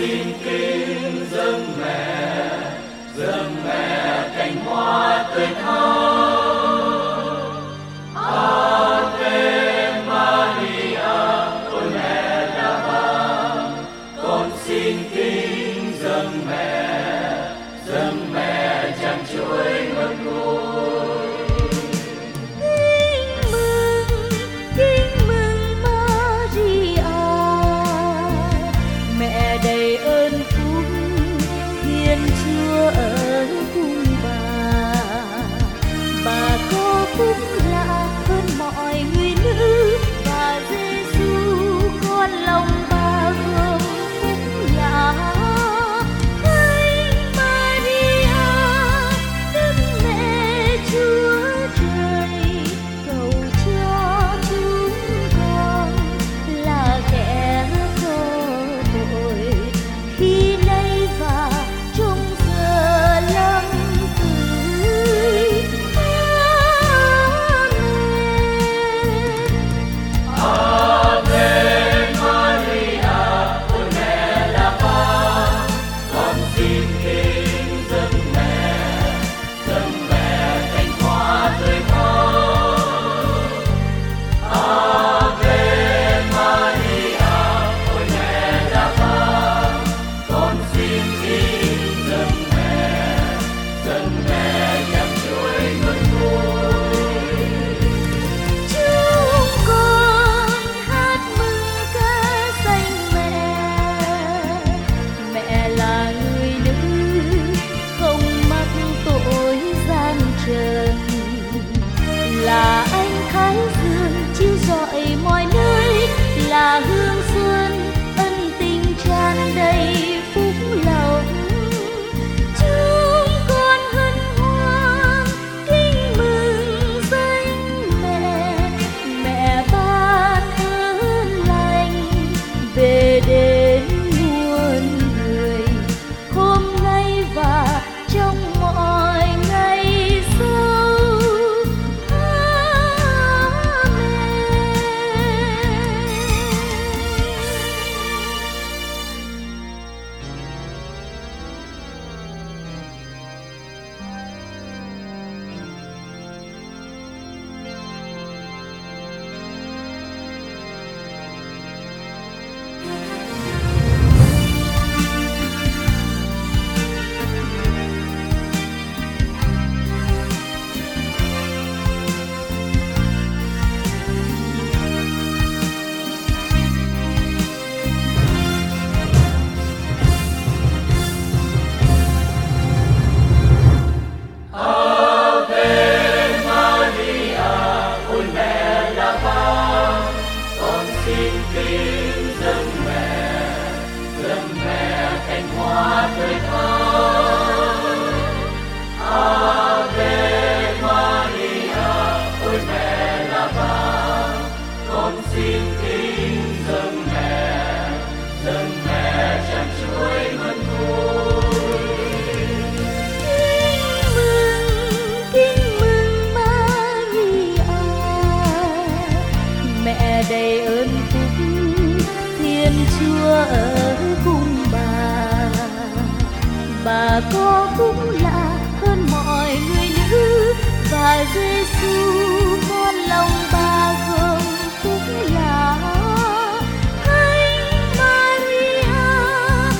xin kính dâng mẹ dâng mẹ cành hoa tươi thắm chúa ở cùng bà. Bà có cũng lạ hơn mọi người nữ và giêsu